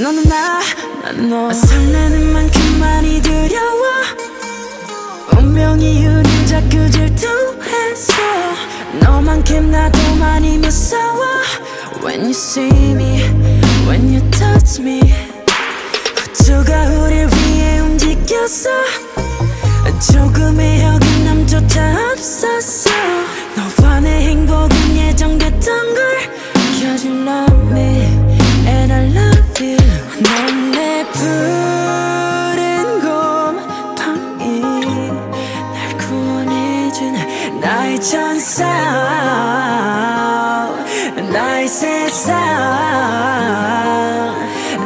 너는 나, 나는 너 설레는 만큼 많이 두려워. 운명이 우린 자꾸 질투했어 너만큼 나도 많이 무서워. When you see me, when you touch me. 우주가 우릴 위해 움직였어 조금의 어긋 나의 천사 나의 세상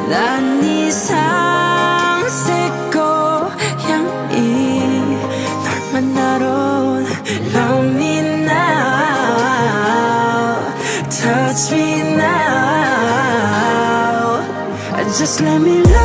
난네 삼색 고향이 널 만나러 온 Love me now Touch me now Just let me love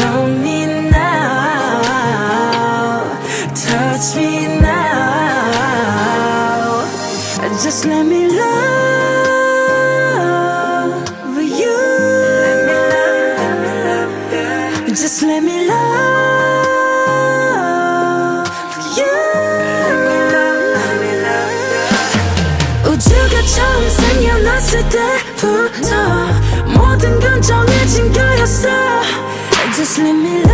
love me now Touch me now. Just let me love you. Just let me 생겨났을 때부터 모든 건 정해진 거였어. Just let me love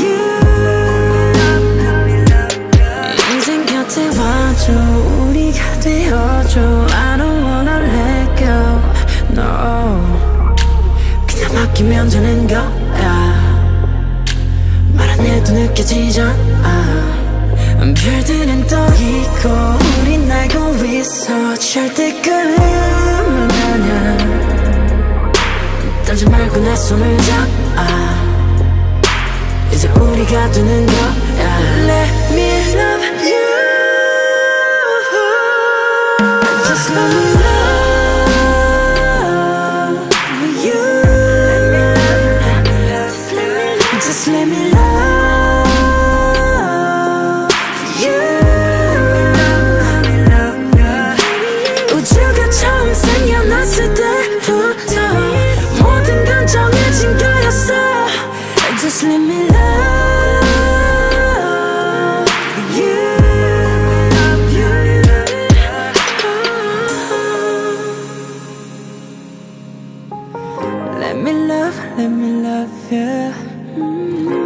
you. 인생 곁에 와줘. 우리가 되어줘. I don't wanna let go. No. 그냥 맡기면 되는 거야. 말 안 해도 느껴지잖아. 별들은 떠 있고 있어 절대 꿈은 아냐 떨지 말고 내 손을 잡아 이제 우리가 되는 거야 Let me love you Just let me love you Just let me love let me love you. Let me love, let me love you mm.